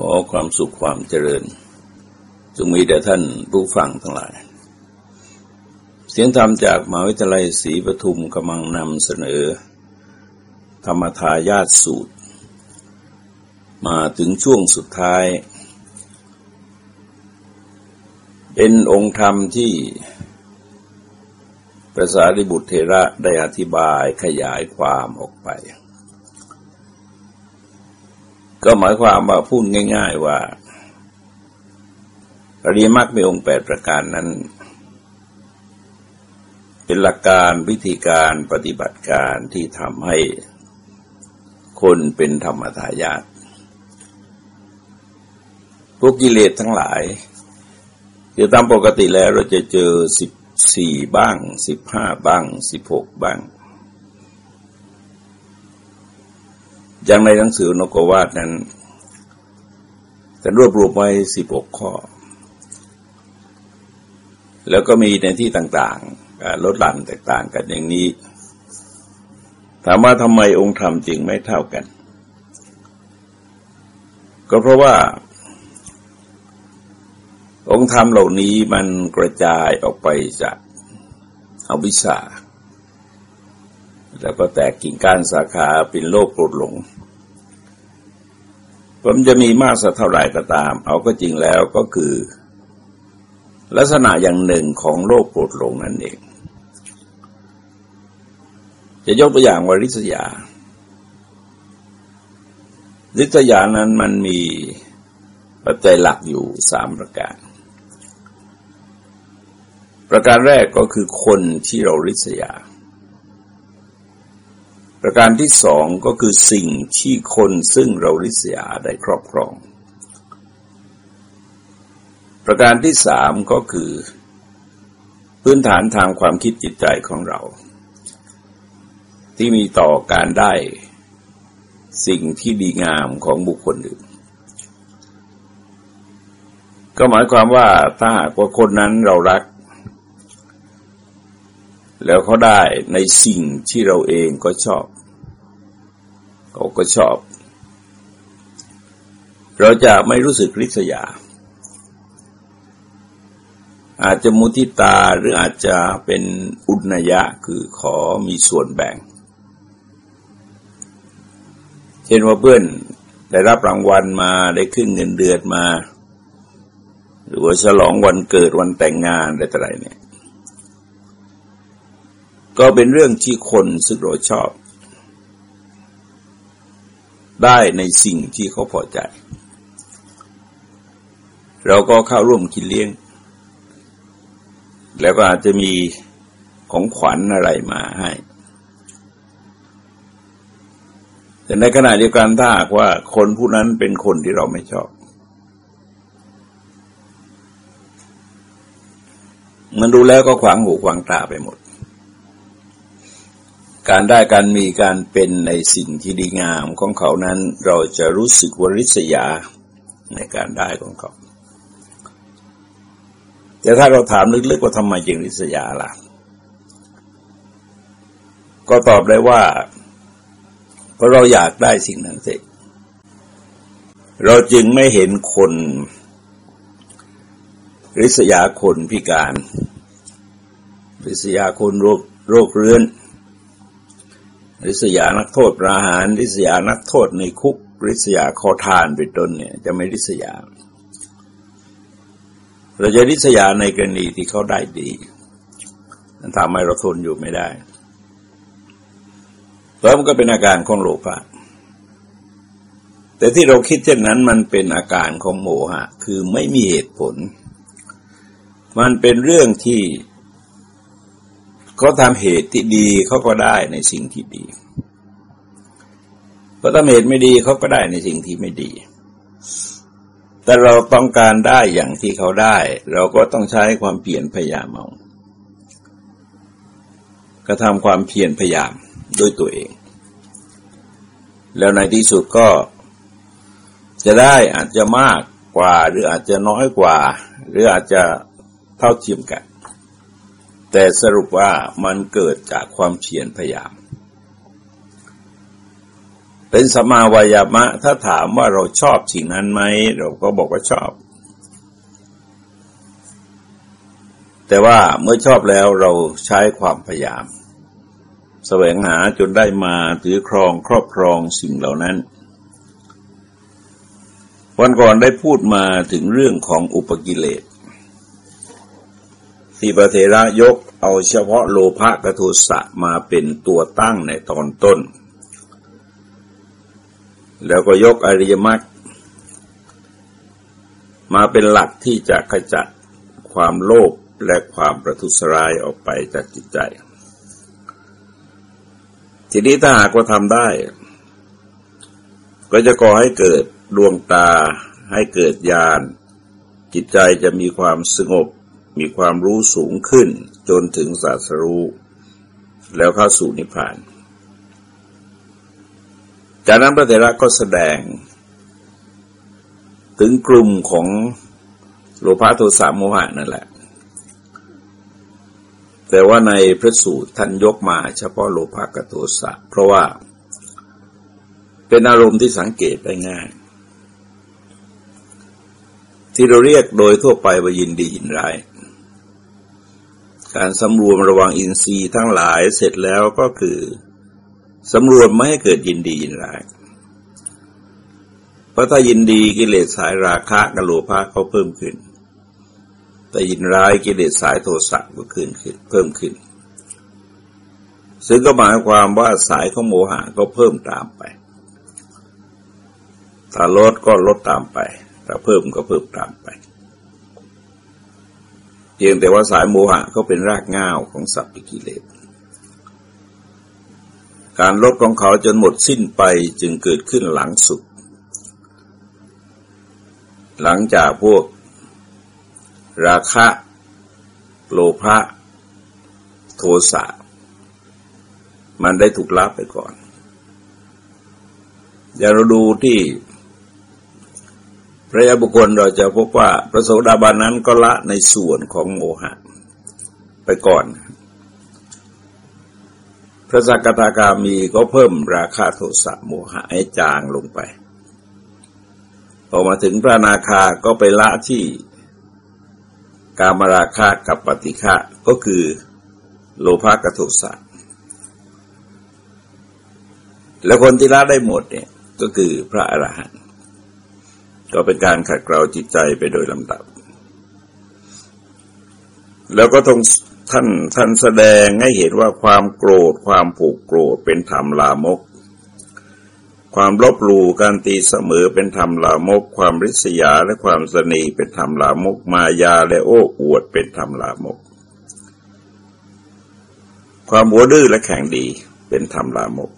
ขอความสุขความเจริญจงมีแด่ท่านผู้ฟังทั้งหลาย เสียงธรรมจากมหาวิทยาลัยศรีปทุมกำลังนำเสนอ ธรรมทายาทสูตร มาถึงช่วงสุดท้าย เป็นองค์ธรรมที่พระสารีบุตรเทระได้อธิบายขยายความออกไป ก็หมายความว่าพูดง่าย ๆว่าอริยมรรคมีองค์แปดประการนั้น เป็นหลักการวิธีการปฏิบัติการที่ทำให้คนเป็นธรรมทายาทพวกกิเลสทั้งหลายคือตามปกติแล้วเราจะเจอสิบสี่บ้างสิบห้าบ้างสิบหกบ้าง อย่างในหนังสือนกวาดนั้นแต่รวบรวมไว้สิบหกข้อ แล้วก็มีในที่ต่างๆลดหลั่นแตกต่างกันอย่างนี้ ถามว่าทำไมองค์ธรรมจริงไม่เท่ากัน ก็เพราะว่า องค์ธรรมเหล่านี้มันกระจายออกไปจากอวิชชา แล้วก็แตกกิ่งก้านสาขาเป็นโลกโกรธหลง ผมจะมีมากสักเท่าไหร่ก็ตาม เอาก็จริงแล้วก็คือ ลักษณะอย่างหนึ่งของโลกโกรธหลงนั่นเอง จะยกตัวอย่างวริษยาริษยานั้นมันมีปัจจัยหลักอยู่สามประการ ประการแรกก็คือคนที่เราริษยา ประการที่สองก็คือสิ่งที่คนซึ่งเราริษยาได้ครอบครอง ประการที่สามก็คือ พื้นฐานทางความคิดจิตใจของเรา ที่มีต่อการได้สิ่งที่ดีงามของบุคคลอื่น ก็หมายความว่าถ้าหากว่าคนนั้นเรารัก แล้วเขาได้ในสิ่งที่เราเองก็ชอบเขาก็ชอบ เราจะไม่รู้สึกริษยา อาจจะมุทิตาหรืออาจจะเป็นอุณยะคือขอมีส่วนแบ่ง เช่นว่าเพื่อนได้รับรางวัลมาได้ขึ้นเงินเดือนมา หรือว่าฉลองวันเกิดวันแต่งงานอะไรต่ออะไรเนี่ย ก็เป็นเรื่องที่คนซึ่งเราชอบ ได้ในสิ่งที่เขาพอใจ เราก็เข้าร่วมกินเลี้ยง แล้วก็อาจจะมีของขวัญอะไรมาให้ แต่ในขณะเดียวกันถ้าหากว่าคนผู้นั้นเป็นคนที่เราไม่ชอบ มันดูแล้วก็ขวางหูขวางตาไปหมด การได้การมีการเป็นในสิ่งที่ดีงามของเขานั้นเราจะรู้สึกวริษยาในการได้ของเขา แต่ถ้าเราถามลึกๆว่าทำไมจึงริษยาล่ะ ก็ตอบได้ว่า เพราะเราอยากได้สิ่งนั้นสิเราจึงไม่เห็นคน ริษยาคนพิการ ริษยาคนโรคโรคเรื้อน ริษยานักโทษประหาร ริษยานักโทษในคุก ริษยาขอทานเป็นต้นเนี่ย จะไม่ริษยา เราจะริษยาในกรณีที่เขาได้ดีนั่นทำให้เราทนอยู่ไม่ได้แล้วมันก็เป็นอาการของโลภะแต่ที่เราคิดเช่นนั้นมันเป็นอาการของโมหะ คือไม่มีเหตุผล มันเป็นเรื่องที่ เขาทำเหตุที่ดีเขาก็ได้ในสิ่งที่ดีเขาทำเหตุไม่ดีเขาก็ได้ในสิ่งที่ไม่ดี แต่เราต้องการได้อย่างที่เขาได้ เราก็ต้องใช้ความเพียรพยายามเอากระทำความเพียรพยายามด้วยตัวเอง แล้วในที่สุดก็จะได้อาจจะมากกว่า หรืออาจจะน้อยกว่า หรืออาจจะเท่าเทียมกัน แต่สรุปว่ามันเกิดจากความเพียรพยายาม เป็นสมาวายามะ ถ้าถามว่าเราชอบสิ่งนั้นไหม เราก็บอกว่าชอบ แต่ว่าเมื่อชอบแล้วเราใช้ความพยายาม แสวงหาจนได้มาถือครองครอบครองสิ่งเหล่านั้น วันก่อนได้พูดมาถึงเรื่องของอุปกิเลส ที่พระเถระยกเอาเฉพาะโลภะกโทสะมาเป็นตัวตั้งในตอนต้น แล้วก็ยกอริยมรรคมาเป็นหลักที่จะขจัดความโลภและความประทุษร้ายออกไปจากจิตใจ ทีนี้ถ้าหากว่าทำได้ ก็จะก่อให้เกิดดวงตาให้เกิดญาณจิตใจจะมีความสงบ มีความรู้สูงขึ้นจนถึงศาสรู้ แล้วเข้าสู่นิพพาน จากนั้นพระเถระก็แสดง ถึงกลุ่มของโลภะโทสะโมหะนั่นแหละ แต่ว่าในพระสูตรท่านยกมาเฉพาะโลภะกับโทสะเพราะว่าเป็นอารมณ์ที่สังเกตได้ง่าย ที่เราเรียกโดยทั่วไปว่ายินดียินร้าย การสำรวมระวังอินทรีย์ทั้งหลายเสร็จแล้วก็คือสำรวมไม่ให้เกิดยินดียินร้ายเพราะถ้ายินดีกิเลสสายราคะกับโลภะเขาเพิ่มขึ้น แต่ยินร้ายกิเลสสายโทสะก็ขึ้นขึ้นเพิ่มขึ้น ซึ่งก็หมายความว่าสายของโมหะก็เพิ่มตามไปถ้าลดก็ลดตามไปถ้าเพิ่มก็เพิ่มตามไป เพียงแต่ว่าสายโมหะก็เป็นรากง่าวของสัพพิกิเลส การลดของเขาจนหมดสิ้นไปจึงเกิดขึ้นหลังสุด หลังจากพวก ราคะโลภะโทสะมันได้ถูกลับไปก่อน อย่าเราดูที่ พระยาบุคคลเราจะพบว่าพระโสดาบันนั้นก็ละในส่วนของโมหะ ไปก่อน พระสักตากามีก็เพิ่มราคาโทสะโมหะให้จางลงไป พอมาถึงพระนาคาก็ไปละที่กามราคากับปฏิฆะก็คือโลภะกับโทสะแล้วคนที่ละได้หมดเนี่ยก็คือพระอรหันต์ ก็เป็นการขัดเกลาจิตใจไปโดยลำดับ แล้วก็ต้องท่านท่านแสดงให้เห็นว่าความโกรธความผูกโกรธเป็นธรรมลามก ความลบหลู่การตีเสมอเป็นธรรมลามก ความริษยาและความสนีเป็นธรรมลามก มายาและโอ้อวดเป็นธรรมลามก ความหัวดื้อและแข็งดีเป็นธรรมลามก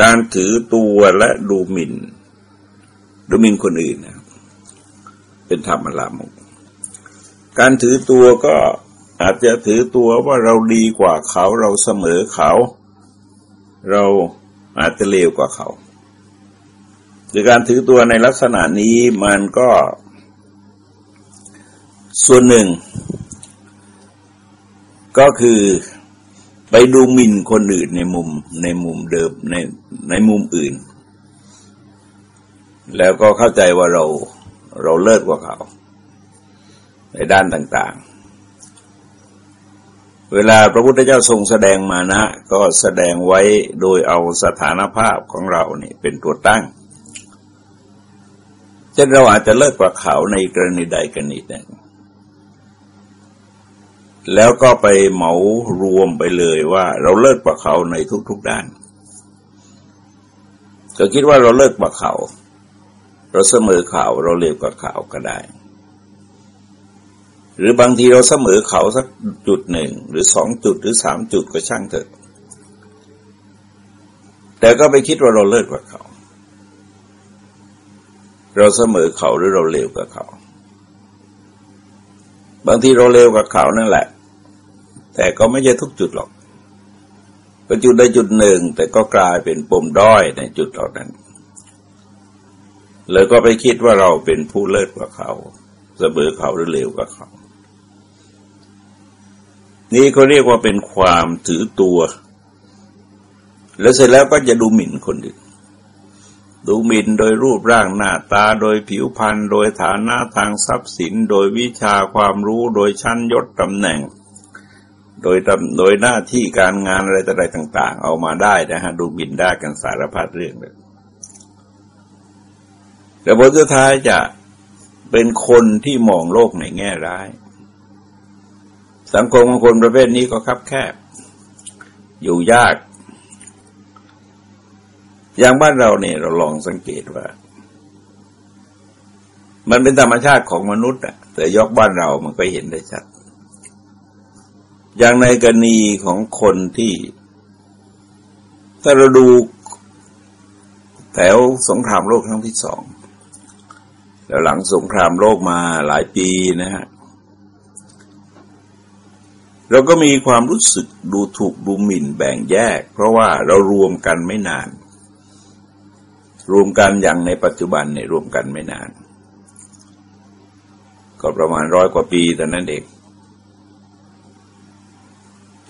การถือตัวและดูหมิน่น ดูหมิ่นคนอื่นนะเป็นธรรมลามก การถือตัวก็อาจจะถือตัวว่าเราดีกว่าเขาเราเสมอเขา เราอาจจะเลวกว่าเขาคือการถือตัวในลักษณะนี้มันก็ ส่วนหนึ่ง ก็คือ ไปดูหมิ่นคนอื่นในมุมในมุมเดิมในในมุมอื่น แล้วก็เข้าใจว่าเราเราเลิศกว่าเขา ในด้านต่าง ๆ เวลาพระพุทธเจ้าทรงแสดงมานะ ก็แสดงไว้โดยเอาสถานภาพของเราเนี่ยเป็นตัวตั้งเช่นเราอาจจะเลิศกว่าเขาในกรณีใดกรณีหนึ่ง แล้วก็ไปเหมารวมไปเลยว่า เราเลิกกว่าเขาในทุกๆด้าน ก็คิดว่าเราเลิกกว่าเขา เราเสมอเขาเราเร็วกว่าเขาก็ได้ หรือบางทีเราเสมอเขาสักจุดหนึ่งหรือสองจุดหรือสามจุดก็ช่างเถอะ แต่ก็ไปคิดว่าเราเลิศกว่าเขา เราเสมอเขาหรือเราเร็วกว่าเขาบางทีเราเร็วกว่าเขานั่นแหละ แต่ก็ไม่ใช่ทุกจุดหรอกก็จุดใดจุดหนึ่ง แต่ก็กลายเป็นปมด้อยในจุดเหล่านั้น เลยก็ไปคิดว่าเราเป็นผู้เลิศกว่าเขาเสมอเขาหรือเลวกว่าเขา นี่เขาเรียกว่าเป็นความถือตัว แล้วเสร็จแล้วก็จะดูหมิ่นคนอื่นดูหมิ่นโดยรูปร่างหน้าตาโดยผิวพรรณโดยฐานะทางทรัพย์สิน โดยวิชาความรู้โดยชั้นยศตำแหน่ง โดยโดยหน้าที่การงานอะไรต่าง ๆ เอามาได้นะฮะดูหมิ่นได้กันสารพัดเรื่องเลยแต่ผลสุดท้ายจะเป็นคนที่มองโลกในแง่ร้าย สังคมของคนประเภทนี้ก็คับแคบ อยู่ยาก อย่างบ้านเราเนี่ยเราลองสังเกตว่า มันเป็นธรรมชาติของมนุษย์อะแต่ยกบ้านเรามันก็เห็นได้ชัด อย่างในกรณีของคนที่ ถ้าเราดูแถวสงครามโลกครั้งที่สอง แล้วหลังสงครามโลกมาหลายปีนะฮะ เราก็มีความรู้สึกดูถูกดูหมิ่นแบ่งแยก เพราะว่าเรารวมกันไม่นาน รวมกันอย่างในปัจจุบันเนี่ยรวมกันไม่นาน ก็ประมาณร้อยกว่าปีแต่นั้นเอง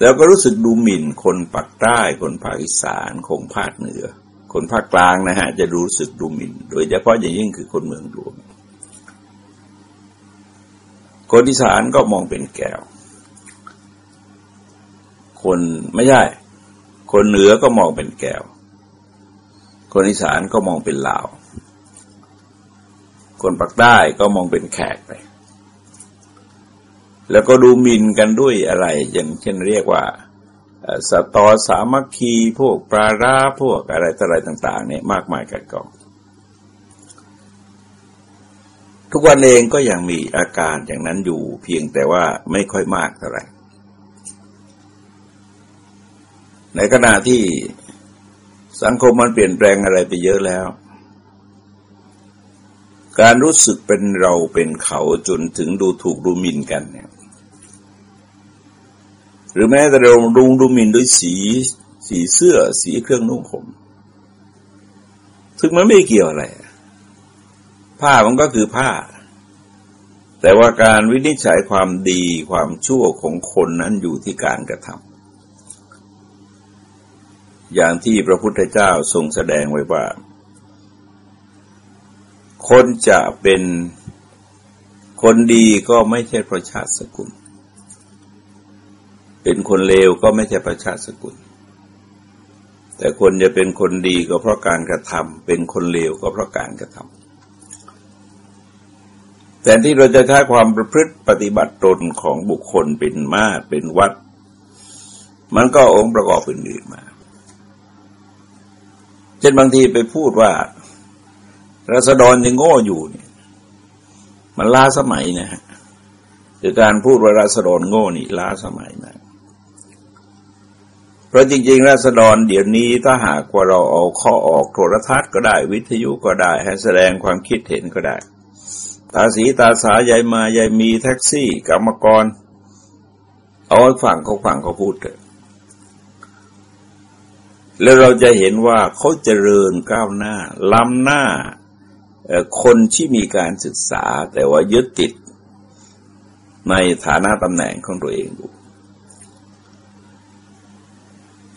แล้วก็รู้สึกดูหมิ่นคนปากใต้ คนภาคอีสานคงภาคเหนือ คนภาคกลางนะฮะ จะรู้สึกดูหมิ่น โดยเฉพาะอย่างยิ่งคือคนเมืองหลวง คนอีสานก็มองเป็นแก้ว คนไม่ใช่ คนเหนือก็มองเป็นแก้ว คนอีสานก็มองเป็นลาว คนปักใต้ก็มองเป็นแขกไป แล้วก็ดูมินกันด้วยอะไร อย่างเช่นเรียกว่าสตอสามัคคีพวกปราราพวกอะไรอะไรต่าง ๆ เนี่ยมากมายกันกอง ทุกวันเองก็ยังมีอาการอย่างนั้นอยู่เพียงแต่ว่าไม่ค่อยมากเท่าไหร่ในขณะที่สังคมมันเปลี่ยนแปลงอะไรไปเยอะแล้ว การรู้สึกเป็นเราเป็นเขาจนถึงดูถูกดูหมิ่นกันเนี่ย หรือแม้แต่เราดูดูหมิ่นด้วยสี สีเสื้อ สีเครื่องนุ่งห่มซึ่งมันไม่เกี่ยวอะไร ผ้ามันก็คือผ้า แต่ว่าการวินิจฉัยความดีความชั่วของคนนั้นอยู่ที่การกระทำอย่างที่พระพุทธเจ้าทรงแสดงไว้ว่า คนจะเป็นคนดีก็ไม่ใช่ปราะชาติสกุล เป็นคนเลวก็ไม่ใช่ประชาสกุล แต่คนจะเป็นคนดีก็เพราะการกระทำเป็นคนเลวก็เพราะการกระทำแต่ที่เราจะใช้ความประพฤติปฏิบัติตนของบุคคลเป็นมาตเป็นวัด มันก็องค์ประกอบอื่นๆมา เช่นบางทีไปพูดว่ารัษฎรยังโง่อยู่เนี่ย มันล้าสมัยนะฮะคือการพูดว่ารัษฎรโง่นี่ล้าสมัยมาก เพราะจริง ๆรัษฎรเดี๋ยวนี้ถ้าหากว่าเราเอาข้อออกโทรทัศน์ก็ได้ วิทยุก็ได้ ให้แสดงความคิดเห็นก็ได้ ตาสีตาสายายมายายมีแท็กซี่กรรมกร เอาให้ฟังเขาฟังเขาพูดเถอะแล้วเราจะเห็นว่าเขาเจริญก้าวหน้า ล้ำหน้าคนที่มีการศึกษาแต่ว่ายึดติดในฐานะตำแหน่งของตัวเองอยู่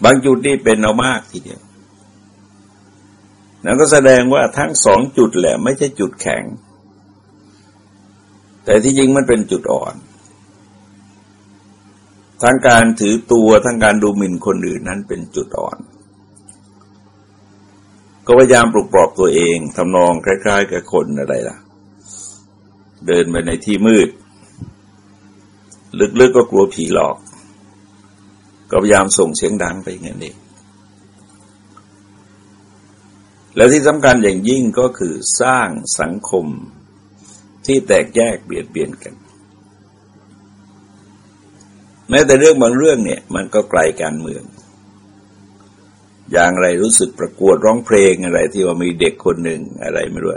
บางจุดนี่เป็นเอามากทีเดียว นั่นก็แสดงว่าทั้งสองจุดแหละไม่ใช่จุดแข็ง แต่ที่จริงมันเป็นจุดอ่อน ทั้งการถือตัวทั้งการดูหมิ่นคนอื่นนั้นเป็นจุดอ่อน ก็พยายามปลุกปลอบตัวเองทำนองคล้ายๆกับคนอะไรล่ะ เดินไปในที่มืด ลึกๆกก็กลัวผีหลอก ก็พยายามส่งเสียงดังไปอย่างนี้และที่สำคัญอย่างยิ่งก็คือสร้างสังคมที่แตกแยกเบียดเบียนกัน แม้แต่เรื่องบางเรื่องเนี่ยมันก็ไกลการเมือง อย่างไรรู้สึกประกวดร้องเพลงอะไรที่ว่ามีเด็กคนหนึ่งอะไรไม่รู้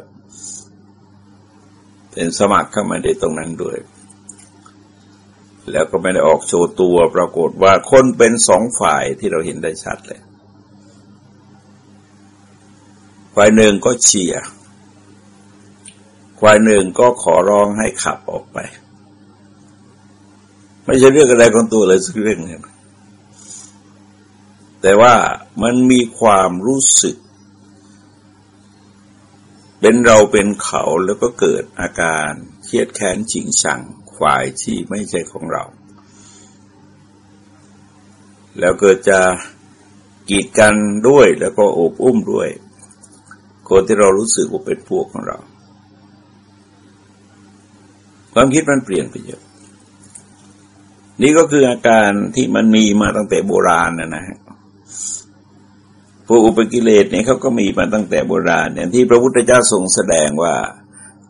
เป็นสมัครเข้ามาในตรงนั้นด้วย แล้วก็ไม่ได้ออกโชว์ตัวปรากฏว่าคนเป็นสองฝ่ายที่เราเห็นได้ชัดเลย ฝ่ายหนึ่งก็เชียร์ฝ่ายหนึ่งก็ขอร้องให้ขับออกไป ไม่ใช่เรื่องอะไรของตัวเลยสักเรื่องนึงแต่ว่ามันมีความรู้สึก เป็นเราเป็นเขาแล้วก็เกิดอาการเครียดแค้นชิงชัง ฝ่ายที่ไม่ใช่ของเรา แล้วเกิดจะกีดกันด้วยแล้วก็อบอุ้มด้วย คนที่เรารู้สึกว่าเป็นพวกของเรา ความคิดมันเปลี่ยนไปเยอะ นี่ก็คืออาการที่มันมีมาตั้งแต่โบราณนะนะฮะพวกอุปกิเลสเนี่ยเขาก็มีมาตั้งแต่โบราณอย่างที่พระพุทธเจ้าทรงแสดงว่า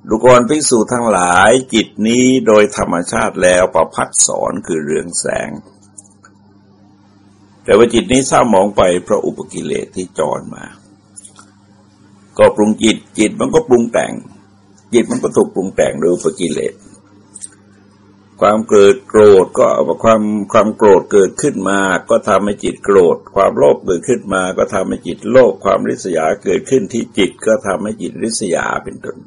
ดุกรภิกษุทั้งหลายจิตนี้โดยธรรมชาติแล้วประพัดสอนคือเรืองแสง แต่ว่าจิตนี้เศร้าหมองไปเพราะอุปกิเลสที่จรมา ก็ปรุงจิตจิตมันก็ปรุงแต่ง จิตมันก็ถูกปรุงแต่งโดยอุปกิเลส ความเกิดโกรธก็ความความโกรธเกิดขึ้นมา ก็ทำให้จิตโกรธ ความโลภเกิดขึ้นมา ก็ทำให้จิตโลภความริษยาเกิดขึ้นที่จิตก็ทำให้จิตริษยาเป็นต้น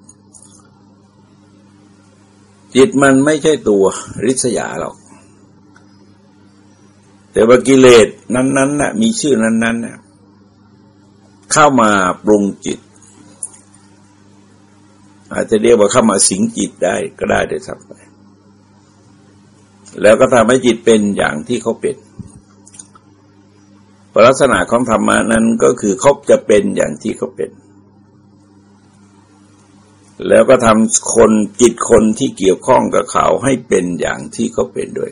จิตมันไม่ใช่ตัวริษยาหรอก แต่ว่ากิเลสนั้นๆน่ะมีชื่อนั้นๆน่ะเข้ามาปรุงจิต อาจจะเรียกว่าเข้ามาสิงจิตได้ก็ได้ได้สักไปแล้วก็ทำให้จิตเป็นอย่างที่เขาเป็นลักษณะของธรรมานั้นก็คือเขาจะเป็นอย่างที่เขาเป็น แล้วก็ทำคนจิตคนที่เกี่ยวข้องกับเขาให้เป็นอย่างที่เขาเป็นด้วย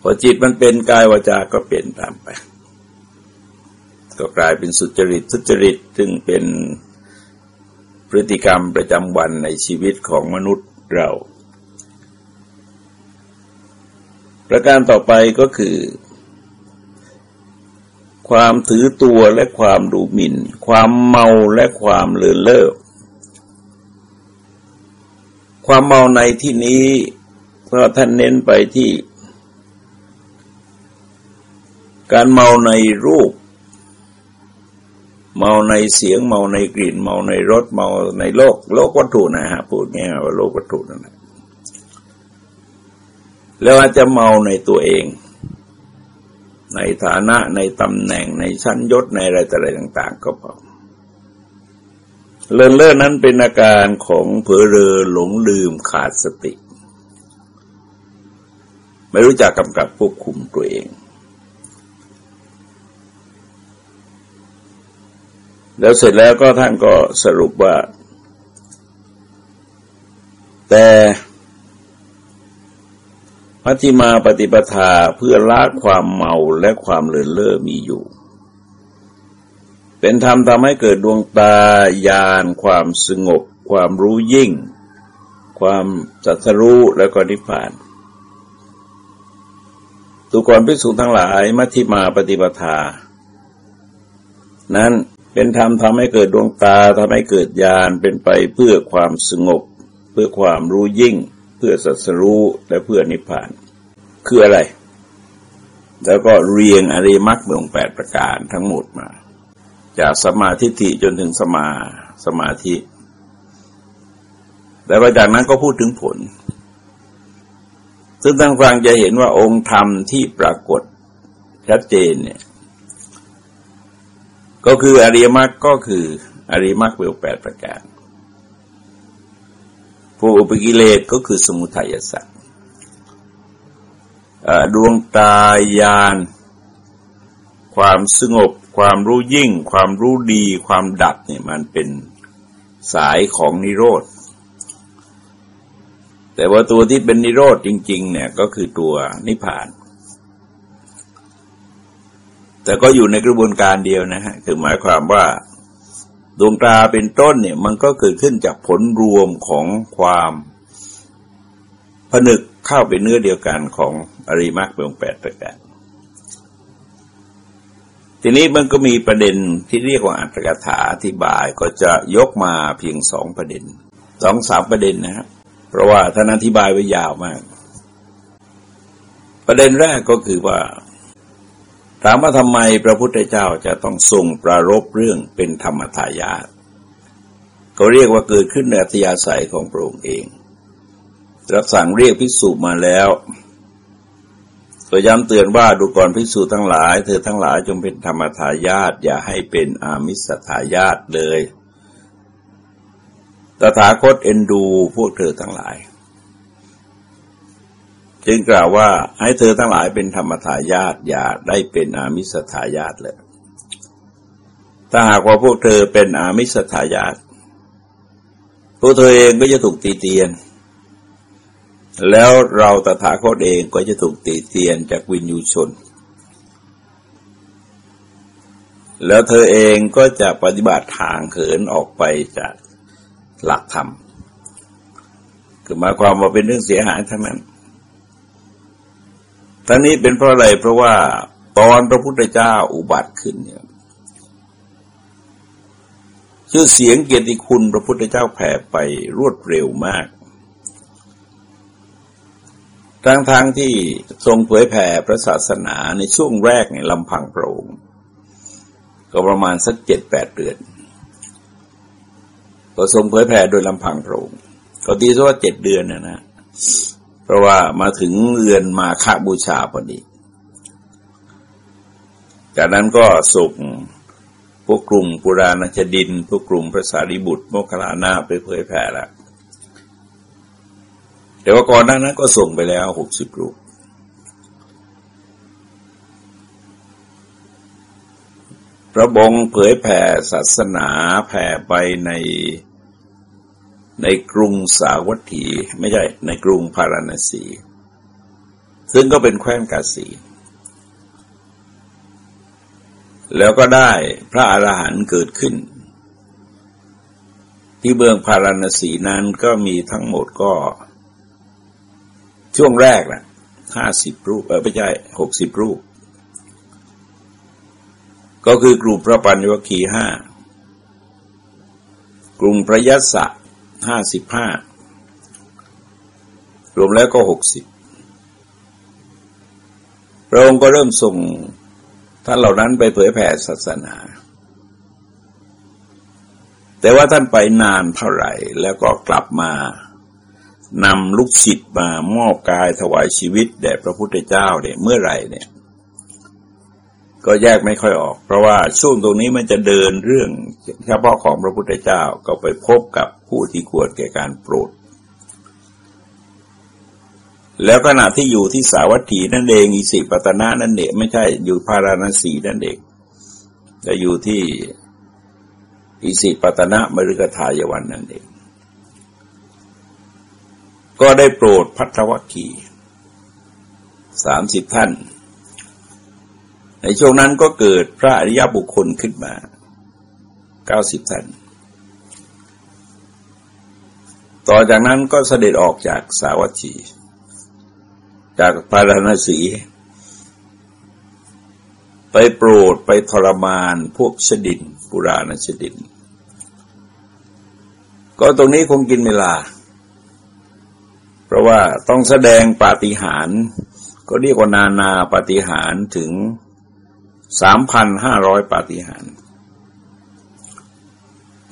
พอจิตมันเป็นกายวาจาก็เป็นตามไป ก็กลายเป็นสุจริตสุจริตซึ่งเป็นพฤติกรรมประจำวันในชีวิตของมนุษย์เรา ประการต่อไปก็คือ ความถือตัวและความดูหมิน่น ความเมาและความเลือนเล่อความเมาในที่นี้เพราะท่านเน้นไปที่ การเมาในรูป เมาในเสียงเมาในกลิ่น เมาในรสเมาในโลก โลกวัตถุนะฮะพูดง่ายว่าโลกวัตถุนั่นแหละแล้วอาจจะเมาในตัวเอง ในฐานะในตำแหน่งในชั้นยศในอะไรต่อะไรต่าง ๆ ก็พอเลินเล่อนั้นเป็นอาการของเผลอเรอหลงลืมขาดสติ ไม่รู้จักกำกับควบคุมตัวเอง แล้วเสร็จแล้วก็ท่านก็สรุปว่า แต่ พัติมาปฏิปทาเพื่อละความเมาและความเลื่อนเล่อมีอยู่ เป็นธรรมทำให้เกิดดวงตาญาณความสงบ ความรู้ยิ่ง ความจัตรู้แล้วก็นิพพานตุกรพิสูจทั้งหลายมัติมาปฏิปทา นั้นเป็นธรรมทำให้เกิดดวงตาทำให้เกิดญาณเป็นไปเพื่อความสงบ เพื่อความรู้ยิ่ง เพื่อสัตสรู้และเพื่อนิพพาน คืออะไร แล้วก็เรียงอริมักเมืองแปดประการทั้งหมดมา จากสมาธิิจนถึงสมาสมาธิแต่ว่าจากนั้นก็พูดถึงผล ซึ่งทางฟังจะเห็นว่าองค์ธรรมที่ปรากฏชัดเจนเนี่ยก็คืออริยมรรคก็คืออริยมรรคเวลแปดประการ ผู้อุปกิเลสก็คือสมุทัยสัตว์ดวงตายานความสงบ ความรู้ยิ่ง ความรู้ดี ความดับเนี่ยมันเป็นสายของนิโรธ แต่ว่าตัวที่เป็นนิโรธจริง ๆ เนี่ยก็คือตัวนิพพาน แต่ก็อยู่ในกระบวนการเดียวนะฮะ คือหมายความว่า ดวงตาเป็นต้นเนี่ยมันก็เกิดขึ้นจากผลรวมของความผนึกเข้าเป็นเนื้อเดียวกันของอริมักเป็นแปดประการทีนี้มันก็มีประเด็นที่เรียกว่าอัตถกถาอธิบายก็จะยกมาเพียงสองประเด็นสองสามประเด็นนะครับ เพราะว่าท่านอธิบายไว้ยาวมาก ประเด็นแรกก็คือว่า ถามว่าทำไมพระพุทธเจ้าจะต้องทรงประรบเรื่องเป็นธรรมทายาทเขาเรียกว่าเกิดขึ้นในอัธยาศัยของพระองค์เอง รับสั่งเรียกพิสูจมาแล้วก็ย้ำเตือนว่าดูก่อนภิกษุทั้งหลาย เธอทั้งหลายจงเป็นธรรมทายาทอย่าให้เป็นอามิสทายาทเลย ตถาคตเอ็นดูพวกเธอทั้งหลาย จึงกล่าวว่าให้เธอทั้งหลายเป็นธรรมทายาทอย่าได้เป็นอามิสทายาทเลยถ้าหากว่าพวกเธอเป็นอามิสทายาทพวกเธอเองก็จะถูกตีเตียน แล้วเราตถาคตเองก็จะถูกตีเตียนจากวินยูชน แล้วเธอเองก็จะปฏิบัติทางเขินออกไปจากหลักธรรมคือหมายความว่าเป็นเรื่องเสียหายทั้งนั้น ทั้งนี้เป็นเพราะอะไรเพราะว่าตอนพระพุทธเจ้าอุบัติขึ้นเนี่ยชื่อเสียงเกียรติคุณพระพุทธเจ้าแผ่ไปรวดเร็วมากทั้งทางที่ทรงเผยแผ่พระศาสนาในช่วงแรกในลำพังพระองค์ก็ประมาณสักเจ็ดแปดเดือน ก็ทรงเผยแผ่โดยลำพังพระองค์ก็ดีซะว่าเจ็ดเดือนนะนะ ราะว่ามาถึงเรือนมาฆบูชาพอดี จากนั้นก็ส่งพวกกลุ่มปุราณชดิน พวกกลุ่มพระสารีบุตรโมคคลานาไปเผยแผ่ละแต่ว่าก่อนหน้านั้นก็ส่งไปแล้วหกสิบรูปพระบงเผยแผ่ศาสนาแผ่ไปใน ในกรุงสาวัตถีไม่ใช่ ในกรุงพาราณสี ซึ่งก็เป็นแคว้นกาสี แล้วก็ได้พระอาหารหันต์เกิดขึ้น ที่เบืองพาราณสีนั้นก็มีทั้งหมดก็ ช่วงแรกนะห้าสิบรูปเออไม่ใช่หกสิบรูป ก็คือกลุ่มพระปัญญวคีห้ากลุ่มพระยัสสะ ห้าสิบห้ารวมแล้วก็หกสิบพระองค์ก็เริ่มส่งท่านเหล่านั้นไปเผยแผ่ศาสนา แต่ว่าท่านไปนานเท่าไหร่ แล้วก็กลับมานำลูกศิษย์มามอบกายถวายชีวิตแด่พระพุทธเจ้าเนี่ยเมื่อไหร่เนี่ย ก็แยกไม่ค่อยออก เพราะว่าช่วงตรงนี้มันจะเดินเรื่องเฉพาะของพระพุทธเจ้าก็ไปพบกับ ผู้ที่ควรแก่การโปรด แล้วขณะที่อยู่ที่สาวัตถีนั่นเองอิสิปตนะนั่นเองไม่ใช่อยู่พาราณสีนั่นเองแต่อยู่ที่อิสิปตนะมฤกทายวันนั่นเอง ก็ได้โปรดพัทวคีสามสิบท่าน ในช่วงนั้นก็เกิดพระอริยบุคคลขึ้นมาเก้าสิบท่าน ต่อจากนั้นก็เสด็จออกจากสาวัตถี จากปาราณสี ไปโปรดไปทรมานพวกชดินปุราณชดิน ก็ตรงนี้คงกินเวลา เพราะว่าต้องแสดงปาฏิหาริย์ก็เรียกว่านานาปาฏิหาริย์ถึงสามพันห้าร้อยปาฏิหาริย์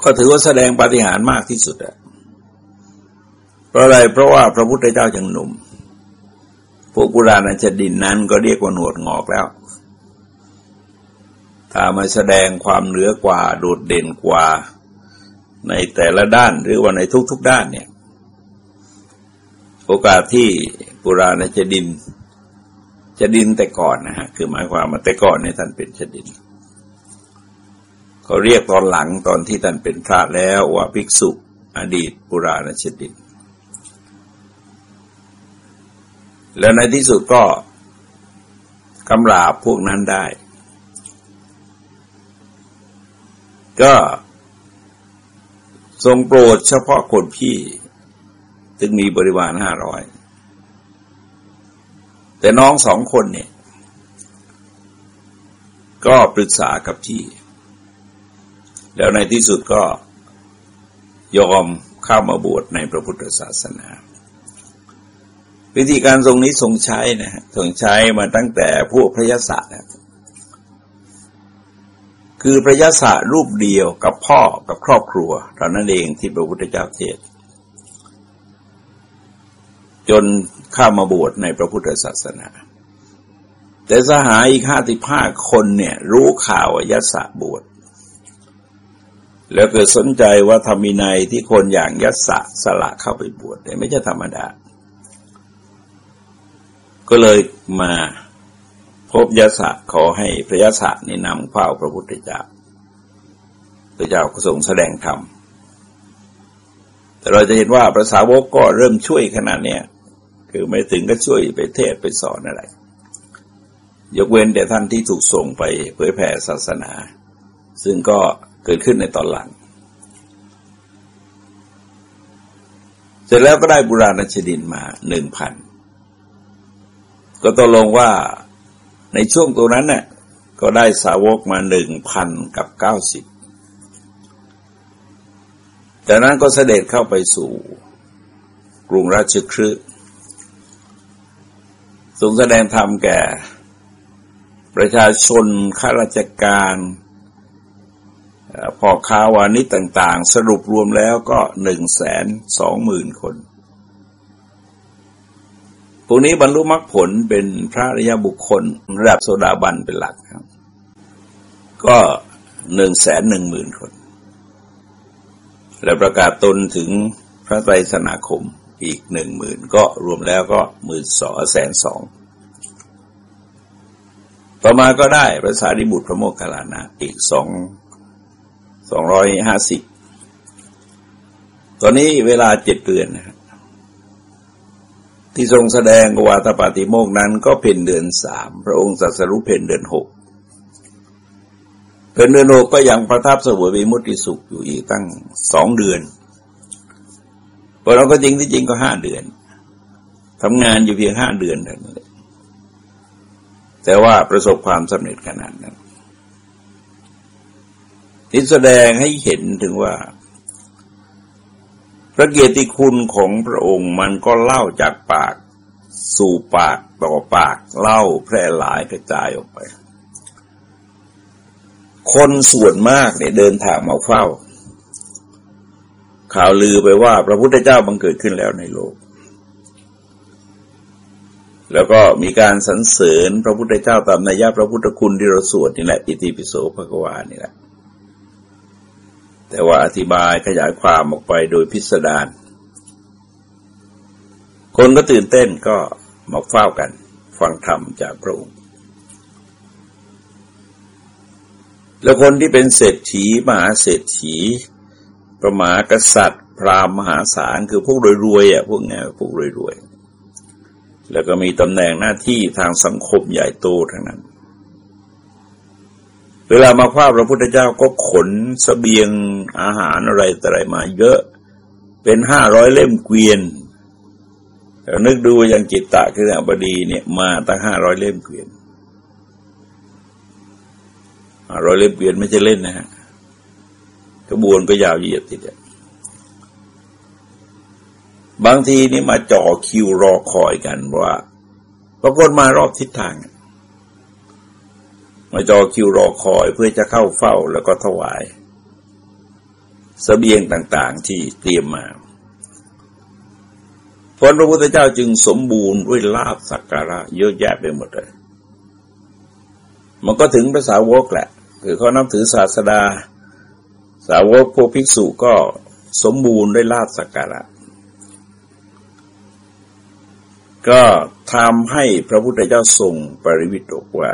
ก็ถือว่าแสดงปาฏิหาริย์มากที่สุดอะ เพราะอะไรเพราะว่าพระพุทธเจ้ายังหนุ่มพวกบุราณชดินนั้นก็เรียกว่าหนวดงอกแล้ว ถ้ามาแสดงความเหนือกว่าโดดเด่นกว่าในแต่ละด้านหรือว่าในทุกๆด้านเนี่ย โอกาสที่ปุราณชดินจดินแต่ก่อนนะฮะคือหมายความว่าแต่ก่อนเนี่ยท่านเป็นชดินเขาเรียกตอนหลังตอนที่ท่านเป็นพระแล้วว่าภิกษุอดีตปุราณชดิน แล้วในที่สุดก็กำราบพวกนั้นได้ ก็ทรงโปรดเฉพาะคนพี่ถึงมีบริวารห้าร้อย แต่น้องสองคนเนี่ย ก็ปรึกษากับพี่ แล้วในที่สุดก็ยอมเข้ามาบวชในพระพุทธศาสนา วิธีการทรงนี้ทรงใช้นะฮะทรงใช้มาตั้งแต่พวกพระยศนะคือพระยศรูปเดียวกับพ่อกับครอบครัวตอนนั้นเองที่พระพุทธเจ้าเทศ จนข้ามาบวชในพระพุทธศาสนา แต่สหายอีกห้าสิบห้าคนเนี่ย รู้ข่าวยัสะบวชแล้วเกิดสนใจว่าธรรมินัยที่คนอย่างยัสะสละเข้าไปบวชเนี่ยไม่ใช่ธรรมดา ก็เลยมาพบยศะขอให้พระยศะนี่นำเฝ้าพระพุทธเจ้าพระเจ้าก็ทรงแสดงธรรมแต่เราจะเห็นว่าพระสาวกก็เริ่มช่วยขนาดเนี้ยคือไม่ถึงก็ช่วยไปเทศไปสอนอะไร ยกเว้นแต่ท่านที่ถูกส่งไปเผยแผ่ศาสนา ซึ่งก็เกิดขึ้นในตอนหลัง เสร็จแล้วก็ได้บุราณชดินมาหนึ่งพัน ก็ตกลงว่าในช่วงตัวนั้นเนี่ยก็ได้สาวกมาหนึ่งพันกับเก้าสิบจากนั้นก็เสด็จเข้าไปสู่กรุงราชคฤห์ทรงแสดงธรรมแก่ ประชาชนข้าราชการพอค้าวานิชต่าง ๆ สรุปรวมแล้วก็หนึ่งแสนสองหมื่นคน พวกนี้บรรลุมรรคผลเป็นพระริยบุคคลระดับโสดาบันเป็นหลักครับ ก็หนึ่งแสนหนึ่งหมื่นคน และประกาศตนถึงพระไตรสนาคมอีกหนึ่งหมื่นก็รวมแล้วก็หมื่นสองแสนสอง ต่อมาก็ได้พระสารีบุตรพระโมคคัลลานะอีกสองสองร้อยห้าสิบตอนนี้เวลาเจ็ดเดือนนะครับ ที่ทรงแสดงกวาตปาติโมกนั้นก็เป็นเดือนสามพระองค์สัสรุเพนเดือนหกเป็นเดือนหกก็ยังประทับสวยวิมุติสุขอยู่อีกตั้งสองเดือนพอเราก็จริงที่จริงก็ห้าเดือนทำงานอยู่เพียงห้าเดือนเท่านั้นแต่ว่าประสบความสำเร็จขนาดนั้นที่แสดงให้เห็นถึงว่า พระเกียรติคุณของพระองค์มันก็เล่าจากปาก สู่ปากต่อปากเล่าแพร่หลายกระจายออกไป คนส่วนมากเนี่ยเดินทางมาเฝ้า ข่าวลือไปว่า พระพุทธเจ้าบังเกิดขึ้นแล้วในโลก แล้วก็มีการสรรเสริญพระพุทธเจ้าตามนัยยะพระพุทธคุณที่เราสวดนี่แหละ อิติปิโสภควานี่แหละ แต่ว่าอธิบายขยายความออกไปโดยพิสดารคนก็ตื่นเต้นก็มาเฝ้ากัน ฟังธรรมจากพระองค์แล้วคนที่เป็นเศรษฐีมหาเศรษฐีประมากษัตริย์ พราหมณ์มหาศาลคือพวกรวยๆอะพวกนี้พวกรวยๆแล้วก็มีตำแหน่งหน้าที่ทางสังคมใหญ่โตทั้งนั้น เวลามาคว้าพระพุทธเจ้าก็ขนสเสบียงอาหารอะไรแต่ไรมาเยอะเป็นห้าร้อยเล่มเกวียนนึกดูอย่างจิตตะคืออบดีเนี่ยมาตั้งห้าร้อยเล่มเกวียนห้าร้อยเล่มเกวียนไม่ใช่เล่นนะฮะกระบวนก็ยาวเหยียดทีเดียวบางทีนี่มาจ่อคิวรอคอยกันว่า ปรากฏมารอบทิศทาง มาจอคิวรอคอยเพื่อจะเข้าเฝ้าแล้วก็ถวายสเสบียงต่างๆที่เตรียมมาพระพุทธเจ้าจึงสมบูรณ์ด้วยลาบสักการะเยอะแยะไปหมดเลย มันก็ถึงภาษาวกแหละ คือเขานับถือศาสดา สาวกพวกภิกษุก็สมบูรณ์ด้วยลาบสักการะ ก็ทำให้พระพุทธเจ้าทรงปริวิตกว่า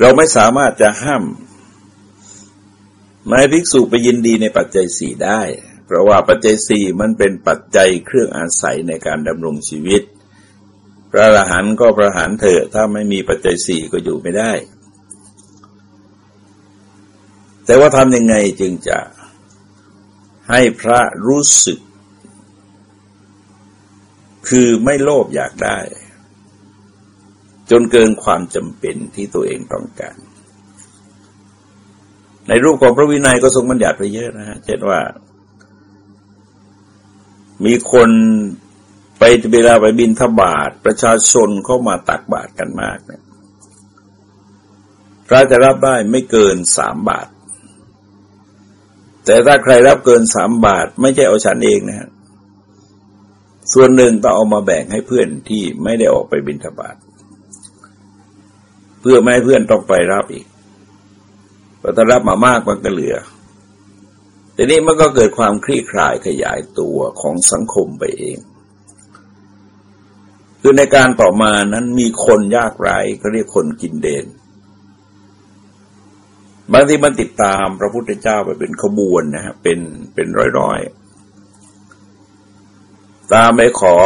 เราไม่สามารถจะห้ามไม่ภิกษุไปยินดีในปัจจัยสี่ได้ เพราะว่าปัจจัยสี่มันเป็นปัจจัยเครื่องอาศัยในการดำรงชีวิต พระอรหันต์ก็ประหารเถอะถ้าไม่มีปัจจัยสี่ก็อยู่ไม่ได้ แต่ว่าทำยังไงจึงจะให้พระรู้สึก คือไม่โลภอยากได้ จนเกินความจำเป็นที่ตัวเองต้องการ ในรูปของพระวินัยก็ทรงบัญญัติไปเยอะนะฮะเช่นว่า มีคนไปเวลาไปบินทบาทประชาชนเข้ามาตักบาตรกันมากเนี่ยพระจะรับได้ไม่เกินสามบาท แต่ถ้าใครรับเกินสามบาท ไม่ใช่เอาฉันเองนะฮะส่วนหนึ่งต้องเอามาแบ่งให้เพื่อนที่ไม่ได้ออกไปบิณฑบาตเพื่อไม่ให้เพื่อนต้องไปรับอีกพอถ้ารับมามากมันก็เหลือทีนี้มันก็เกิดความคลี่คลายขยายตัวของสังคมไปเอง คือในการต่อมานั้นมีคนยากไร้ก็เรียกคนกินเดน บางทีมันติดตามพระพุทธเจ้าไปเป็นขบวนนะฮะเป็นเป็นร้อยๆ ตามไปขอ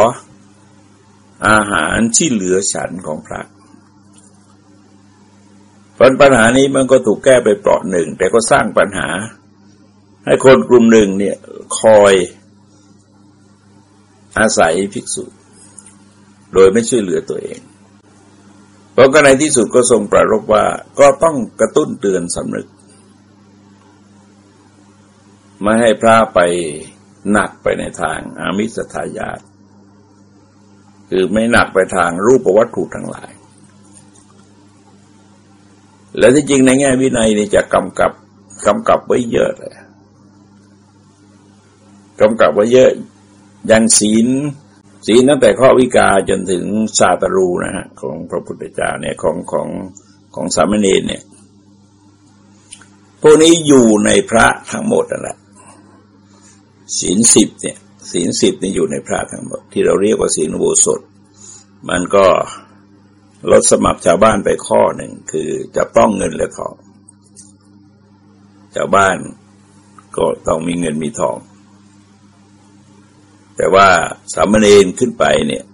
อาหารที่เหลือฉันของพระ ปัญหานี้มันก็ถูกแก้ไปเปราะหนึ่ง แต่ก็สร้างปัญหา ให้คนกลุ่มหนึ่งเนี่ยคอยอาศัยภิกษุ โดยไม่ช่วยเหลือตัวเอง เพราะก็ในที่สุดก็ทรงประรบว่าก็ต้องกระตุ้นเตือนสำนึก ไม่ให้พระไปหนักไปในทางอามิสทายาตคือไม่หนักไปทางรูปวัตถุทั้งหลาย และที่จริงในแง่วินัยนี่จะกำกับกำกับไว้เยอะเลยกำกับไว้เยอะอย่างศีลศีลตั้งแต่ข้อวิกาจนถึงชาตรูนะฮะของพระพุทธเจ้าเนี่ยของของของสามเณรเนี่ย พวกนี้อยู่ในพระทั้งหมดนั่นแหละศีลสิบเนี่ยศีลสิบนี่อยู่ในพระทั้งหมดที่เราเรียกว่าศีลโบสถมันก็ ลดสมับชาวบ้านไปข้อหนึ่งคือจะต้องเงินและทองชาวบ้านก็ต้องมีเงินมีทอง แต่ว่าสามเณรขึ้นไปเนี่ย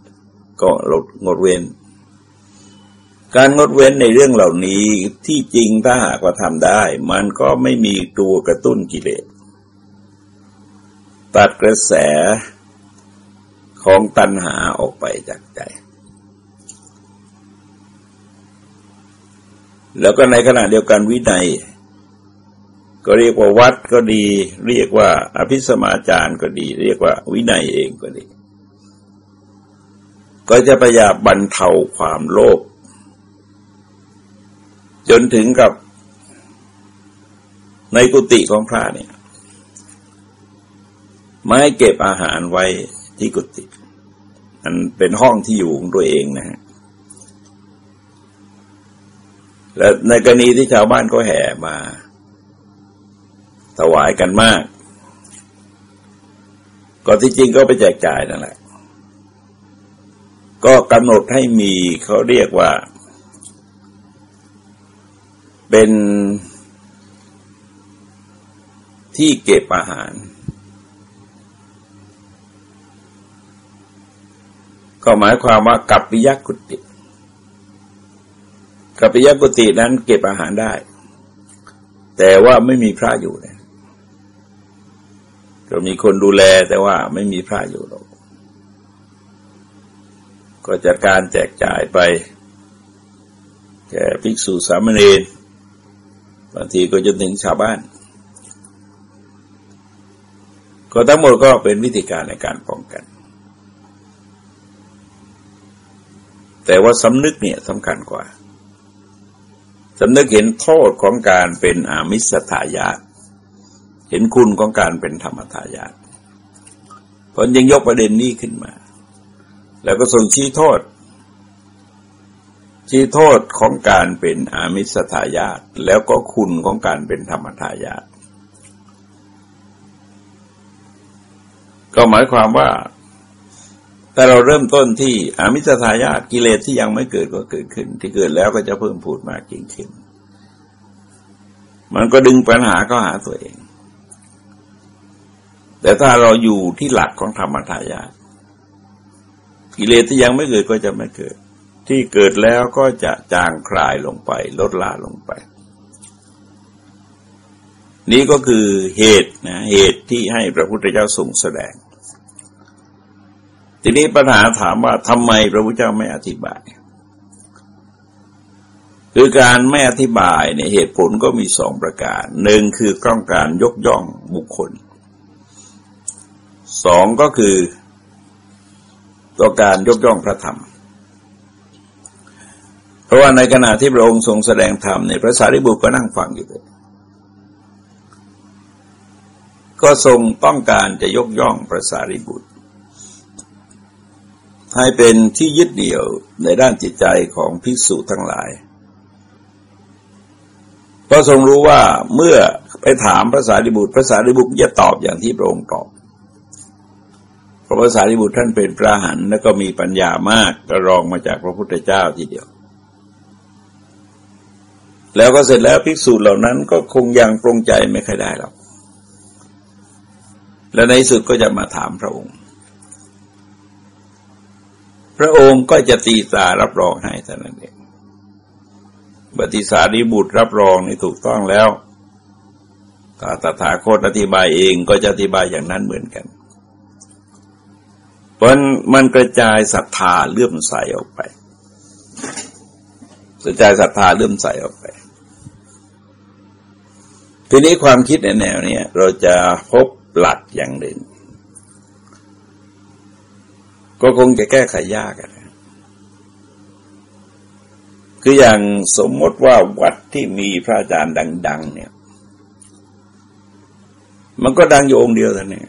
ก็ลดงดเว้น การงดเว้นในเรื่องเหล่านี้ที่จริงถ้าหากว่าทำได้ มันก็ไม่มีตัวกระตุ้นกิเลส ตัดกระแสของตัณหาออกไปจากใจ แล้วก็ในขณะเดียวกันวินัย ก็เรียกว่าวัดก็ดี เรียกว่า อภิสมาจารก็ดี เรียกว่า วินัยเองก็ดี ก็จะพยายามบรรเทาความโลภจนถึงกับในกุฏิของพระเนี่ยไม่เก็บอาหารไว้ที่กุฏิมันเป็นห้องที่อยู่ของตัวเองนะฮะ และในกรณีที่ชาวบ้านก็แห่มาถวายกันมาก ก็ที่จริงก็ไปแจกจ่ายนั่นแหละ ก็กำหนดให้มีเขาเรียกว่า เป็นที่เก็บอาหาร ก็หมายความว่ากัปปิยกุติ กัปปิยกุตินั้นเก็บอาหารได้ แต่ว่าไม่มีพระอยู่เนี่ยก็มีคนดูแลแต่ว่าไม่มีพระอยู่หรอกก็จัดการแจกจ่ายไปแก่ภิกษุสามเณรบางทีก็จนถึงชาวบ้าน ก็ทั้งหมดก็เป็นวิธีการในการป้องกัน แต่ว่าสำนึกเนี่ยสำคัญกว่า สำนึกเห็นโทษของการเป็นอามิสทายาทเห็นคุณของการเป็นธรรมทายาทผลยังยกประเด็นนี้ขึ้นมา แล้วก็ทรงชี้โทษ ชี้โทษของการเป็นอามิสทายาทแล้วก็คุณของการเป็นธรรมทายาทก็หมายความว่า แต่เราเริ่มต้นที่อามิสทายาทกิเลสที่ยังไม่เกิดก็เกิดขึ้น ที่เกิดแล้วก็จะเพิ่มพูดมากยิ่งขึ้น มันก็ดึงปัญหาก็หาตัวเอง แต่ถ้าเราอยู่ที่หลักของธรรมทายาทกิเลสที่ยังไม่เกิดก็จะไม่เกิด ที่เกิดแล้วก็จะจางคลายลงไป ลดละลงไป นี่ก็คือเหตุนะเหตุที่ให้พระพุทธเจ้าทรงแสดง ทีนี้ปัญหาถามว่าทำไมพระพุทธเจ้าไม่อธิบาย คือการไม่อธิบายเนี่ยเหตุผลก็มีสองประการหนึ่งคือต้องการยกย่องบุคคลสองก็คือตัวการยกย่องพระธรรม เพราะว่าในขณะที่พระองค์ทรงแสดงธรรมเนี่ยพระสารีบุตรก็นั่งฟังอยู่เลยก็ทรงต้องการจะยกย่องพระสารีบุตร ให้เป็นที่ยึดเหนี่ยวในด้านจิตใจของภิกษุทั้งหลายเพราะทรงรู้ว่าเมื่อไปถามพระสารีบุตรพระสารีบุตรจะตอบอย่างที่พระองค์ตอบเพราะพระสารีบุตรท่านเป็นพระหันแล้วก็มีปัญญามากกระรองมาจากพระพุทธเจ้าทีเดียว แล้วก็เสร็จแล้วภิกษุเหล่านั้นก็คงยังปรงใจไม่ค่อยได้หรอกแล้วในสุดก็จะมาถามพระองค์ พระองค์ก็จะตีตารับรองให้เท่านั้นเองบติสารีบุตรรับรองนี่ถูกต้องแล้วถ้าตถาคตอธิบายเองก็จะอธิบายอย่างนั้นเหมือนกัน เพราะมันกระจายศรัทธาเลื่อมใสออกไป กระจายศรัทธาเลื่อมใสออกไป ทีนี้ความคิดในแนวนี้เราจะพบหลักอย่างหนึ่ง ก็คงจะแก้ไขยากนะคืออย่างสมมติว่าวัดที่มีพระอาจารย์ดัง ๆ เนี่ย มันก็ดังอยู่องค์เดียวเท่านี้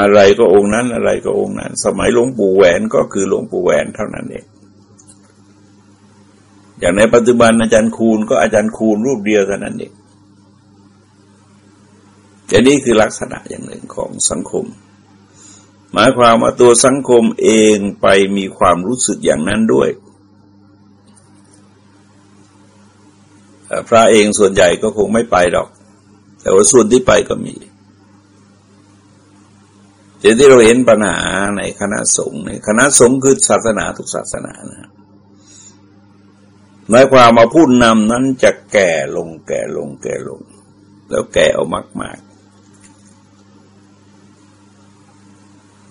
อะไรก็องค์นั้น อะไรก็องค์นั้น สมัยหลวงปู่แหวนก็คือหลวงปู่แหวนเท่านั้นเองอย่างในปัจจุบันอาจารย์คูณก็อาจารย์คูณรูปเดียวเท่านั้นเองแต่นี่คือลักษณะอย่างหนึ่งของสังคม หมายความว่าตัวสังคมเองไปมีความรู้สึกอย่างนั้นด้วย พระเองส่วนใหญ่ก็คงไม่ไปหรอก แต่ว่าส่วนที่ไปก็มีเดี๋ยวที่เราเห็นปัญหาในคณะสงฆ์ในคณะสงฆ์คือศาสนาทุกศาสนานะหมายความมาพูดนำนั้นจะแก่ลงแก่ลงแก่ลง แล้วแก่เอามาก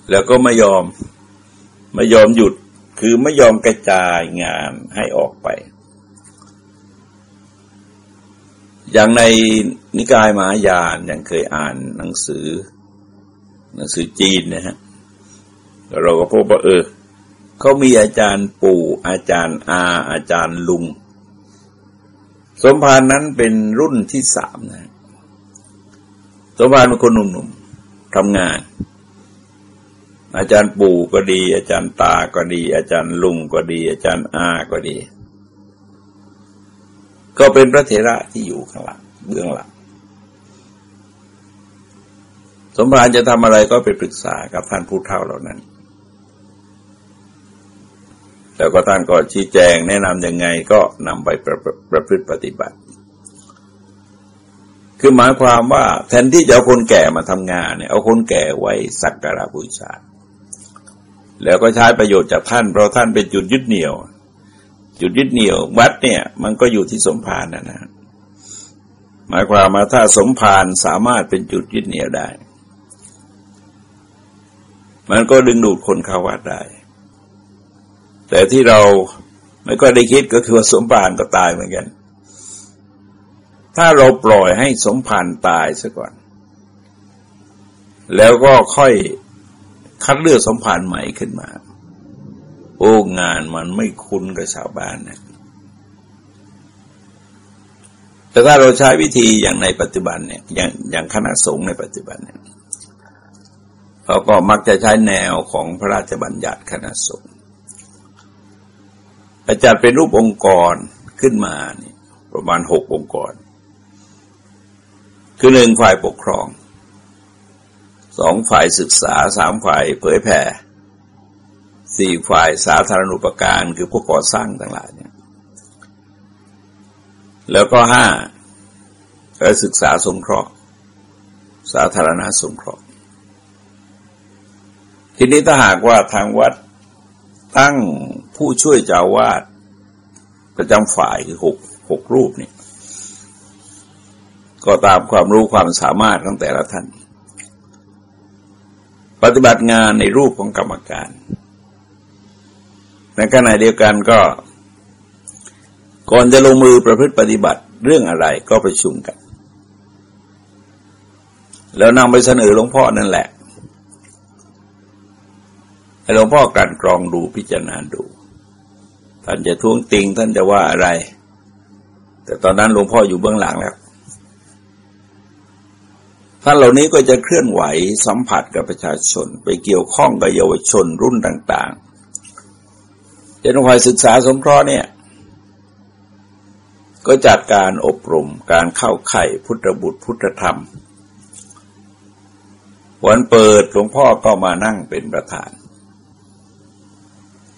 แล้วก็ไม่ยอมไม่ยอมหยุดคือไม่ยอมกระจายงานให้ออกไป อย่างในนิกายมหายานยังเคยอ่านหนังสือ หนังสือจีนนะฮะเราก็พบว่าเออเขามีอาจารย์ปู่อาจารย์อา อาจารย์ลุง สมภารนั้นเป็นรุ่นที่สามนะสมภารเป็นคนหนุ่มๆทำงาน อาจารย์ปู่ก็ดี อาจารย์ตาก็ดี อาจารย์ลุงก็ดี อาจารย์อาก็ดี ก็เป็นพระเถระที่อยู่ข้างหลังเบื้องหลังสมภารจะทำอะไรก็ไปปรึกษากับท่านผู้เฒ่าเหล่านั้น แล้วก็ท่านก็ชี้แจงแนะนำยังไงก็นำไปประประพฤติปฏิบัติ คือหมายความว่าแทนที่จะเอาคนแก่มาทำงานเนี่ยเอาคนแก่ไว้สักการะบูชา แล้วก็ใช้ประโยชน์จากท่าน เพราะท่านเป็นจุดยึดเหนี่ยว จุดยึดเหนี่ยววัดเนี่ยมันก็อยู่ที่สมภารนะนะหมายความมาถ้าสมภารสามารถเป็นจุดยึดเหนี่ยวได้ มันก็ดึงดูดคนเข้าวัดได้ แต่ที่เราไม่ก็ได้คิดก็คือว่าสมภารก็ตายเหมือนกัน ถ้าเราปล่อยให้สมภารตายซะก่อน แล้วก็ค่อย คัดเลือกสมภารใหม่ขึ้นมา โอ้งานมันไม่คุ้นกับชาวบ้านนะแต่ถ้าเราใช้วิธีอย่างในปัจจุบันเนี่ยอย่างอย่างคณะสงฆ์ในปัจจุบันเนี่ยเราก็มักจะใช้แนวของพระราชบัญญัติคณะสงฆ์อาจารย์เป็นรูปองค์กรขึ้นมาเนี่ยประมาณหกองค์กร คือหนึ่งฝ่ายปกครอง สองฝ่ายศึกษาสามฝ่ายเผยแผ่สี่ฝ่ายสาธารณูปการคือพวกก่อสร้างต่างหลายเนี่ยแล้วก็ห้าการศึกษาสงเคราะห์ สาธารณสงเคราะห์ ทีนี้ถ้าหากว่าทางวัดตั้งผู้ช่วยเจ้าวาดประจำฝ่ายคือหกหกรูปเนี่ยก็ตามความรู้ความสามารถของแต่ละท่าน ปฏิบัติงานในรูปของกรรมการในขณะเดียวกันก็ ก่อนจะลงมือประพฤติปฏิบัติเรื่องอะไรก็ประชุมกัน แล้วนำไปเสนอหลวงพ่อนั่นแหละให้หลวงพ่อการกรองดูพิจารณาดู ท่านจะท้วงติงท่านจะว่าอะไร แต่ตอนนั้นหลวงพ่ออยู่เบื้องหลังแล้ว ท่านเหล่านี้ก็จะเคลื่อนไหวสัมผัสกับประชาชน ไปเกี่ยวข้องกับเยาวชนรุ่นต่างๆเจ้าหน้าที่ศึกษาสงเคราะห์เนี่ย ก็จัดการอบรมการเข้าไข่พุทธบุตรพุทธธรรม วันเปิดหลวงพ่อก็มานั่งเป็นประธาน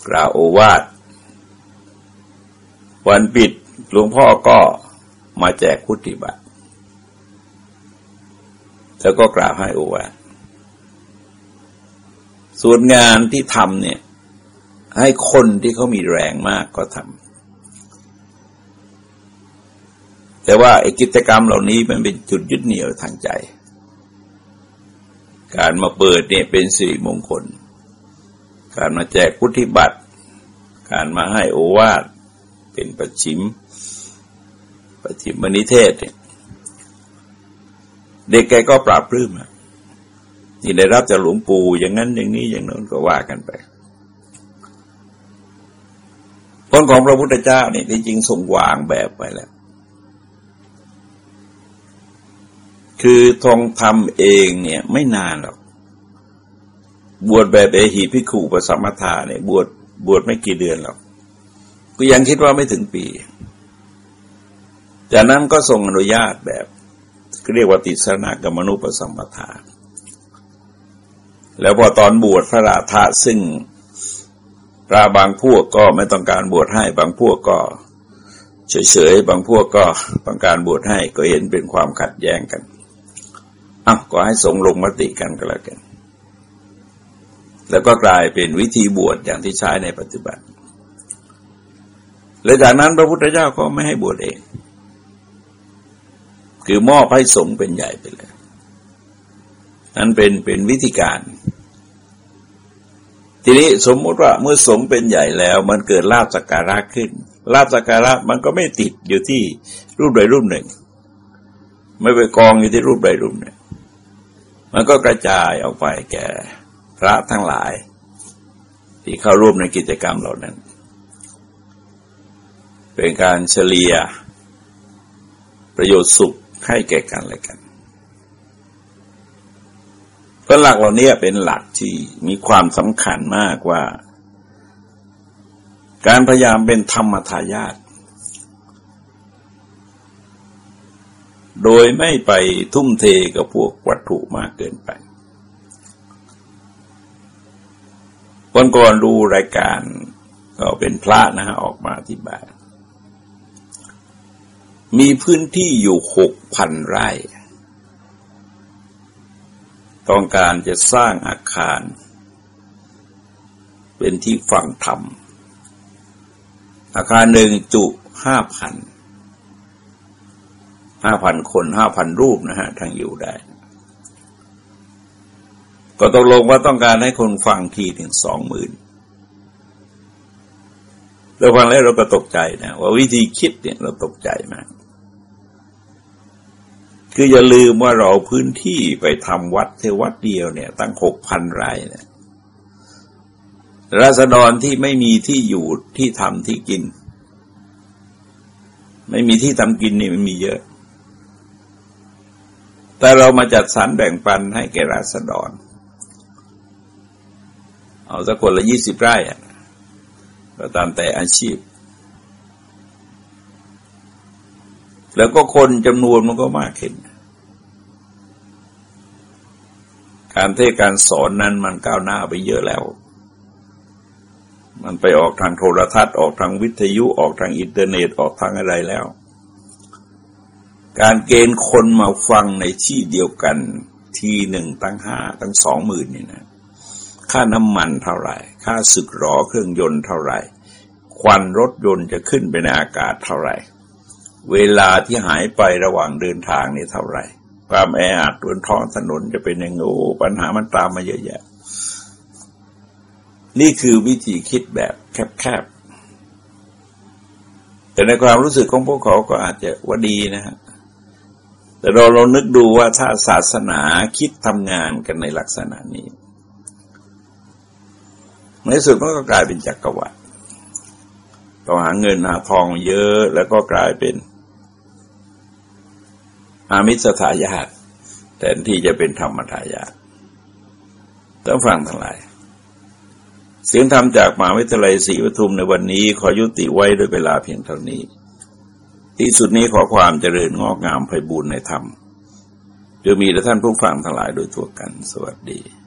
กล่าวโอวาท วันปิดหลวงพ่อก็มาแจกพุทธิบัตร แล้วก็กล่าวให้โอวาทส่วนงานที่ทำเนี่ย ให้คนที่เขามีแรงมากก็ทำแต่ว่าไอ้กิจกรรมเหล่านี้มันเป็นจุดยึดเหนี่ยวทางใจ การมาเปิดเนี่ยเป็นสิริมงคล การมาแจกพุทธิบัตร การมาให้โอวาทเป็นประชิมประชิมมณิเทศเนี่ย เด็กแกก็ปราบปลื้มที่ได้รับจากหลวงปู่อย่างนั้นอย่างนี้อย่างนั้นก็ว่ากันไปผลของพระพุทธเจ้าเนี่ยจริงทรงวางแบบไปแล้ว คือทองทำเองเนี่ยไม่นานหรอก บวชแบบเอหิพิคูปสัมมทาเนี่ยบวชบวชไม่กี่เดือนหรอก ก็ยังคิดว่าไม่ถึงปี จากนั้นก็ทรงอนุญาตแบบ เรียกว่าติสนากรรมนุปสัมปทาแล้วพอตอนบวชพระราธาซึ่งพระบางพวกก็ไม่ต้องการบวชให้บางพวกก็ เฉยๆบางพวกก็ต้องการบวชให้ก็เห็นเป็นความขัดแย้งกันอะก็ให้สงลงมติกันก็แล้วกัน แล้วก็กลายเป็นวิธีบวชอย่างที่ใช้ในปัจจุบันและจากนั้นพระพุทธเจ้าก็ไม่ให้บวชเอง คือมอบให้สงเป็นใหญ่ไปเลยนั้นเป็นเป็นวิธีการ ทีนี้สมมติว่าเมื่อสงเป็นใหญ่แล้ว มันเกิดลาบสักการะขึ้นลาบสักการะมันก็ไม่ติดอยู่ที่รูปใดรูปหนึ่ง ไม่ไปกองอยู่ที่รูปใดรูปหนึ่ง มันก็กระจายออกไปแก่พระทั้งหลาย ที่เข้าร่วมในกิจกรรมเหล่านั้น เป็นการเฉลี่ยประโยชน์สุข ให้แก่กันและกันเพราะหลักเหล่านี้เป็นหลักที่มีความสำคัญมากว่า การพยายามเป็นธรรมทายาทโดยไม่ไปทุ่มเทกับพวกวัตถุมากเกินไปคนก่อนดูรายการก็เป็นพระนะฮะออกมาอธิบาย มีพื้นที่อยู่หกพันไร่ ต้องการจะสร้างอาคาร เป็นที่ฟังธรรม อาคารหนึ่งจุห้าพันห้าพันคนห้าพันรูปนะฮะทางอยู่ได้ ก็ตกลงว่าต้องการให้คนฟังทีถึงสองหมื่นเราฟังแล้วเราก็ตกใจนะว่าวิธีคิดเนี่ยเราตกใจมาก คืออย่าลืมว่าเราพื้นที่ไปทำวัดเทวัดเดียวเนี่ย ตั้งหกพันไร่เนี่ยราษฎรที่ไม่มีที่อยู่ที่ทำที่กิน ไม่มีที่ทำกินนี่มันมีเยอะ แต่เรามาจัดสรรแบ่งปันให้แก่ราษฎร เอาสักคนละยี่สิบไร่อะก็ตามแต่อาชีพ แล้วก็คนจำนวนมันก็มากขึ้น การเทศการสอนนั้นมันก้าวหน้าไปเยอะแล้ว มันไปออกทางโทรทัศน์ออกทางวิทยุออกทางอินเทอร์เน็ตออกทางอะไรแล้ว การเกณฑ์คนมาฟังในที่เดียวกันทีหนึ่งตั้งห้าตั้งสองหมื่นนี่นะค่าน้ำมันเท่าไหร่ ค่าสึกหรอเครื่องยนต์เท่าไหร่ ควันรถยนต์จะขึ้นไปในอากาศเท่าไหร่ เวลาที่หายไประหว่างเดินทางนี่เท่าไหร่ ความแออัดบนท้องถนนจะเป็นยังไงปัญหามันตามมาเยอะแยะ นี่คือวิธีคิดแบบแคบๆ แต่ในความรู้สึกของพวกเขาก็อาจจะว่าดีนะฮะ แต่เราเรานึกดูว่าถ้าศาสนาคิดทำงานกันในลักษณะนี้ ในสุดมันก็กลายเป็นจักรวรรดิต้องหาเงินหาทองเยอะแล้วก็กลายเป็น อามิสทายาตแทนที่จะเป็นธรรมทายาตต้องฟังทั้งหลาย เสียงธรรมจากมหาวิทยาลัยศรีปทุมในวันนี้ขอยุติไว้ด้วยเวลาเพียงเท่านี้ ที่สุดนี้ขอความเจริญงอกงามไพบูรณ์ในธรรมจะมีแต่ท่านผู้ฟังทั้งหลายโดยทั่วกัน สวัสดี